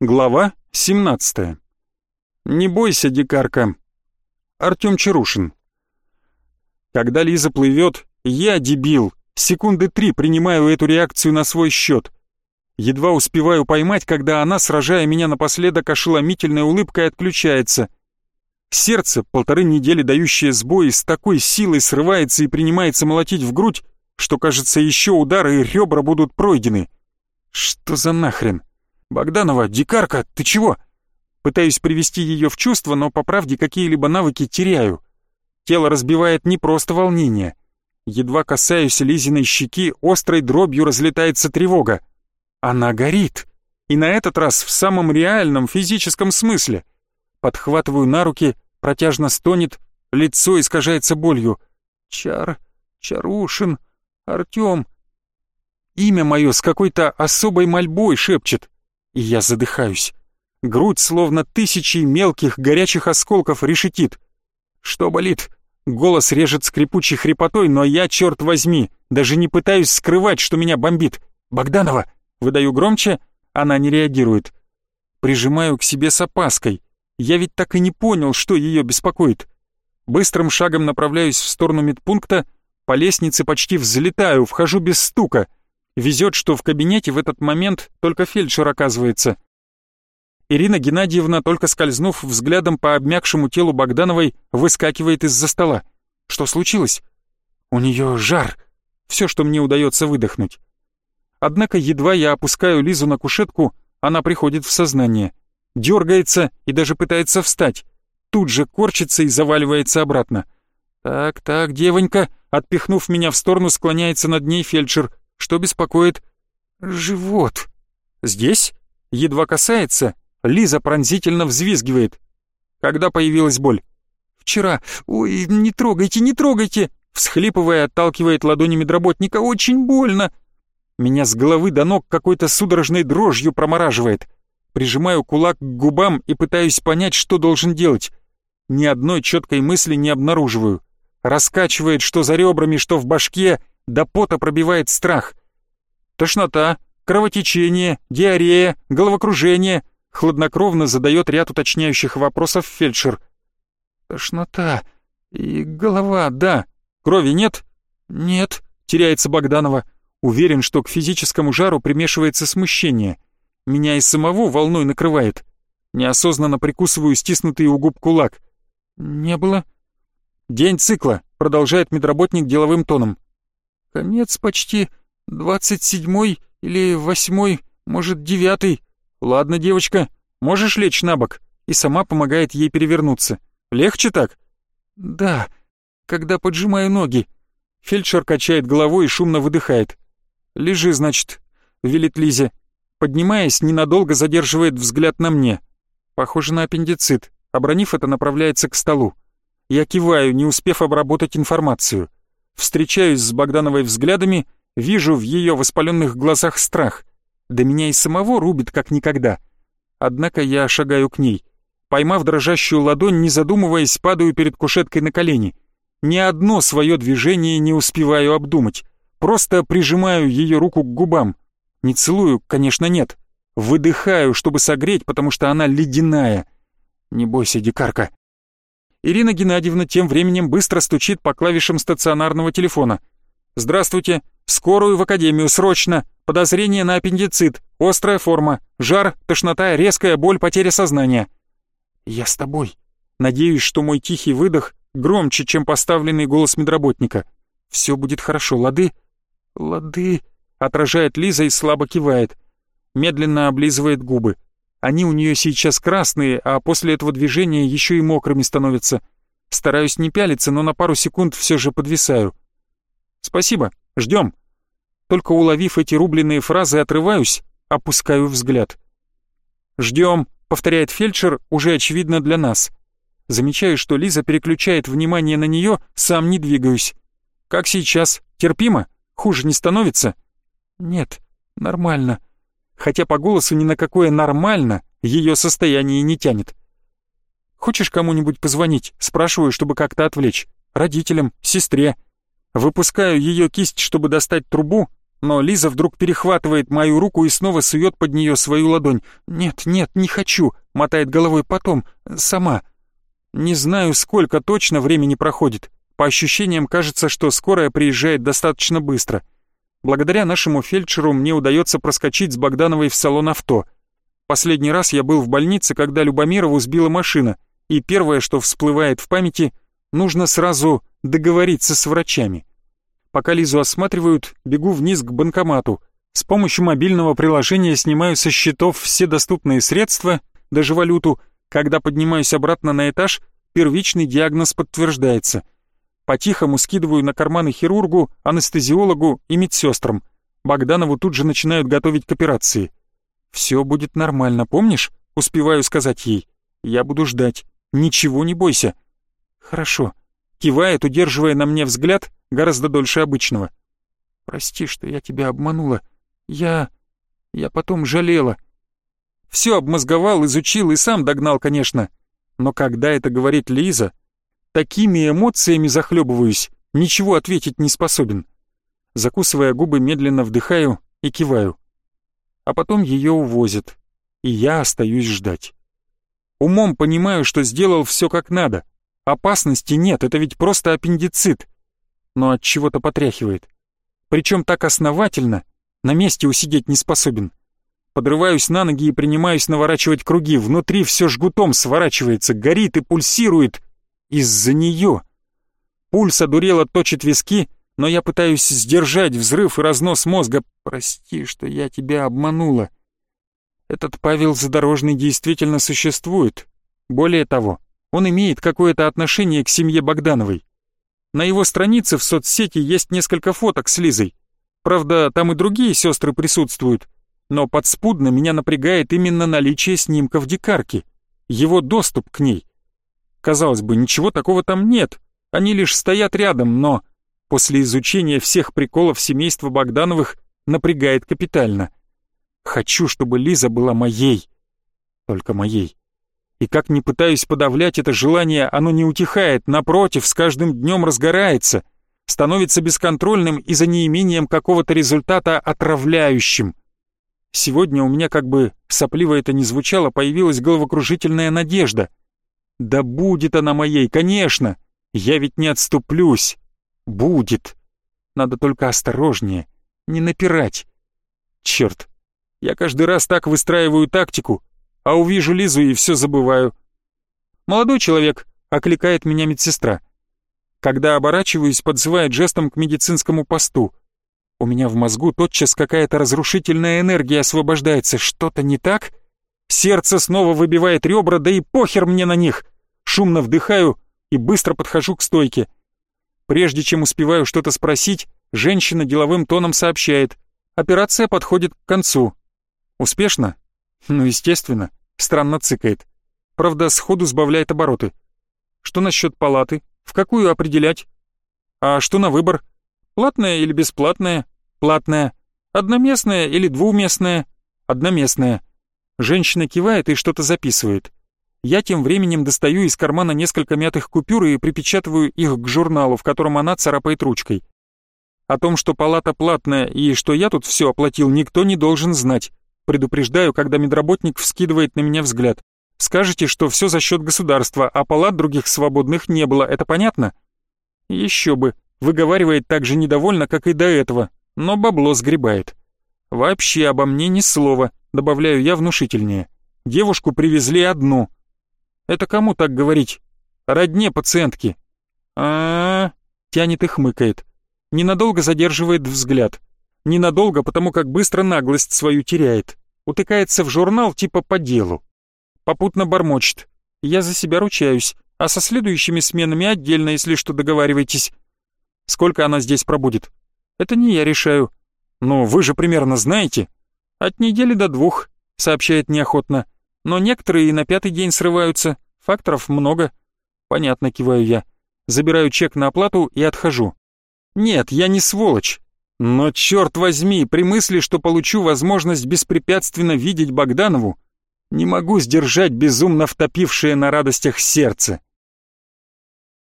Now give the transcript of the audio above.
Глава 17. Не бойся, дикарка. Артём Чарушин. Когда Лиза плывет, я, дебил, секунды три принимаю эту реакцию на свой счет. Едва успеваю поймать, когда она, сражая меня напоследок ошеломительной улыбкой, отключается. Сердце, полторы недели дающее сбой, с такой силой срывается и принимается молотить в грудь, что, кажется, еще удары и ребра будут пройдены. Что за нахрен? «Богданова, дикарка, ты чего?» Пытаюсь привести ее в чувство, но по правде какие-либо навыки теряю. Тело разбивает не просто волнение. Едва касаюсь Лизиной щеки, острой дробью разлетается тревога. Она горит. И на этот раз в самом реальном физическом смысле. Подхватываю на руки, протяжно стонет, лицо искажается болью. Чар, Чарушин, Артём. Имя мое с какой-то особой мольбой шепчет и я задыхаюсь. Грудь словно тысячи мелких горячих осколков решетит. Что болит? Голос режет скрипучей хрипотой, но я, черт возьми, даже не пытаюсь скрывать, что меня бомбит. «Богданова!» Выдаю громче, она не реагирует. Прижимаю к себе с опаской. Я ведь так и не понял, что ее беспокоит. Быстрым шагом направляюсь в сторону медпункта, по лестнице почти взлетаю, вхожу без стука. Везет, что в кабинете в этот момент только фельдшер оказывается. Ирина Геннадьевна, только скользнув взглядом по обмякшему телу Богдановой, выскакивает из-за стола. Что случилось? У нее жар. Все, что мне удается выдохнуть. Однако едва я опускаю Лизу на кушетку, она приходит в сознание. Дергается и даже пытается встать. Тут же корчится и заваливается обратно. «Так, так, девонька», отпихнув меня в сторону, склоняется над ней фельдшер. Что беспокоит? Живот. Здесь? Едва касается. Лиза пронзительно взвизгивает. Когда появилась боль? Вчера. Ой, не трогайте, не трогайте. Всхлипывая, отталкивает ладонями дработника. Очень больно. Меня с головы до ног какой-то судорожной дрожью промораживает. Прижимаю кулак к губам и пытаюсь понять, что должен делать. Ни одной четкой мысли не обнаруживаю. Раскачивает что за ребрами, что в башке, до пота пробивает страх. Тошнота, кровотечение, диарея, головокружение. Хладнокровно задает ряд уточняющих вопросов фельдшер. Тошнота и голова, да. Крови нет? Нет, теряется Богданова. Уверен, что к физическому жару примешивается смущение. Меня и самого волной накрывает. Неосознанно прикусываю стиснутый у губ кулак. Не было. День цикла, продолжает медработник деловым тоном. Конец почти двадцать седьмой или восьмой, может, девятый. Ладно, девочка, можешь лечь на бок?» И сама помогает ей перевернуться. «Легче так?» «Да, когда поджимаю ноги». Фельдшер качает головой и шумно выдыхает. «Лежи, значит», — велит Лизе. Поднимаясь, ненадолго задерживает взгляд на мне. Похоже на аппендицит. Обронив это, направляется к столу. Я киваю, не успев обработать информацию. Встречаюсь с Богдановой взглядами, вижу в ее воспаленных глазах страх. Да меня и самого рубит как никогда. Однако я шагаю к ней. Поймав дрожащую ладонь, не задумываясь, падаю перед кушеткой на колени. Ни одно свое движение не успеваю обдумать. Просто прижимаю ее руку к губам. Не целую, конечно, нет. Выдыхаю, чтобы согреть, потому что она ледяная. Не бойся, дикарка. Ирина Геннадьевна тем временем быстро стучит по клавишам стационарного телефона. «Здравствуйте. Скорую в академию, срочно. Подозрение на аппендицит, острая форма, жар, тошнота, резкая боль, потеря сознания». «Я с тобой». Надеюсь, что мой тихий выдох громче, чем поставленный голос медработника. «Все будет хорошо, лады?» «Лады», — отражает Лиза и слабо кивает. Медленно облизывает губы. Они у нее сейчас красные, а после этого движения еще и мокрыми становятся. Стараюсь не пялиться, но на пару секунд все же подвисаю. «Спасибо, ждем». Только уловив эти рубленые фразы, отрываюсь, опускаю взгляд. «Ждем», — повторяет фельдшер, уже очевидно для нас. Замечаю, что Лиза переключает внимание на нее, сам не двигаюсь. «Как сейчас? Терпимо? Хуже не становится?» «Нет, нормально», хотя по голосу ни на какое нормально ее состояние не тянет. «Хочешь кому-нибудь позвонить?» Спрашиваю, чтобы как-то отвлечь. Родителям, сестре. Выпускаю ее кисть, чтобы достать трубу, Но Лиза вдруг перехватывает мою руку и снова сует под нее свою ладонь. «Нет, нет, не хочу», — мотает головой потом, сама. Не знаю, сколько точно времени проходит. По ощущениям кажется, что скорая приезжает достаточно быстро. Благодаря нашему фельдшеру мне удается проскочить с Богдановой в салон авто. Последний раз я был в больнице, когда Любомирову сбила машина, и первое, что всплывает в памяти, нужно сразу договориться с врачами. Пока Лизу осматривают, бегу вниз к банкомату. С помощью мобильного приложения снимаю со счетов все доступные средства, даже валюту. Когда поднимаюсь обратно на этаж, первичный диагноз подтверждается — по-тихому скидываю на карманы хирургу, анестезиологу и медсестрам. Богданову тут же начинают готовить к операции. «Все будет нормально, помнишь?» Успеваю сказать ей. «Я буду ждать. Ничего не бойся». «Хорошо». Кивает, удерживая на мне взгляд гораздо дольше обычного. «Прости, что я тебя обманула. Я... я потом жалела». Все обмозговал, изучил и сам догнал, конечно. Но когда это говорит Лиза, Такими эмоциями захлебываюсь, ничего ответить не способен. Закусывая губы, медленно вдыхаю и киваю. А потом ее увозят, и я остаюсь ждать. Умом понимаю, что сделал все как надо. Опасности нет, это ведь просто аппендицит. Но от чего-то потряхивает. Причем так основательно, на месте усидеть не способен. Подрываюсь на ноги и принимаюсь наворачивать круги. Внутри все жгутом сворачивается, горит и пульсирует, из-за нее. Пульс одурело точит виски, но я пытаюсь сдержать взрыв и разнос мозга. Прости, что я тебя обманула. Этот Павел Задорожный действительно существует. Более того, он имеет какое-то отношение к семье Богдановой. На его странице в соцсети есть несколько фоток с Лизой. Правда, там и другие сестры присутствуют, но подспудно меня напрягает именно наличие снимков дикарки, его доступ к ней. Казалось бы, ничего такого там нет, они лишь стоят рядом, но после изучения всех приколов семейства Богдановых напрягает капитально. Хочу, чтобы Лиза была моей, только моей. И как ни пытаюсь подавлять это желание, оно не утихает, напротив, с каждым днем разгорается, становится бесконтрольным и за неимением какого-то результата отравляющим. Сегодня у меня, как бы сопливо это ни звучало, появилась головокружительная надежда — да будет она моей, конечно. Я ведь не отступлюсь. Будет. Надо только осторожнее, не напирать. Черт, я каждый раз так выстраиваю тактику, а увижу Лизу и все забываю. «Молодой человек», — окликает меня медсестра. Когда оборачиваюсь, подзывает жестом к медицинскому посту. У меня в мозгу тотчас какая-то разрушительная энергия освобождается. Что-то не так? — Сердце снова выбивает ребра, да и похер мне на них. Шумно вдыхаю и быстро подхожу к стойке. Прежде чем успеваю что-то спросить, женщина деловым тоном сообщает. Операция подходит к концу. Успешно? Ну, естественно. Странно цыкает. Правда, сходу сбавляет обороты. Что насчет палаты? В какую определять? А что на выбор? Платная или бесплатная? Платная. Одноместная или двуместная? Одноместная. Женщина кивает и что-то записывает. Я тем временем достаю из кармана несколько мятых купюр и припечатываю их к журналу, в котором она царапает ручкой. О том, что палата платная и что я тут все оплатил, никто не должен знать. Предупреждаю, когда медработник вскидывает на меня взгляд. Скажете, что все за счет государства, а палат других свободных не было, это понятно? Еще бы, выговаривает так же недовольно, как и до этого, но бабло сгребает. Вообще обо мне ни слова, добавляю я внушительнее. Девушку привезли одну. Это кому так говорить? Родне пациентки. А, -а, тянет и хмыкает. Ненадолго задерживает взгляд. Ненадолго, потому как быстро наглость свою теряет. Утыкается в журнал типа по делу. Попутно бормочет. Я за себя ручаюсь, а со следующими сменами отдельно, если что, договаривайтесь. Сколько она здесь пробудет? Это не я решаю. Но вы же примерно знаете. «От недели до двух», — сообщает неохотно. «Но некоторые и на пятый день срываются. Факторов много». «Понятно», — киваю я. Забираю чек на оплату и отхожу. «Нет, я не сволочь. Но черт возьми, при мысли, что получу возможность беспрепятственно видеть Богданову, не могу сдержать безумно втопившее на радостях сердце.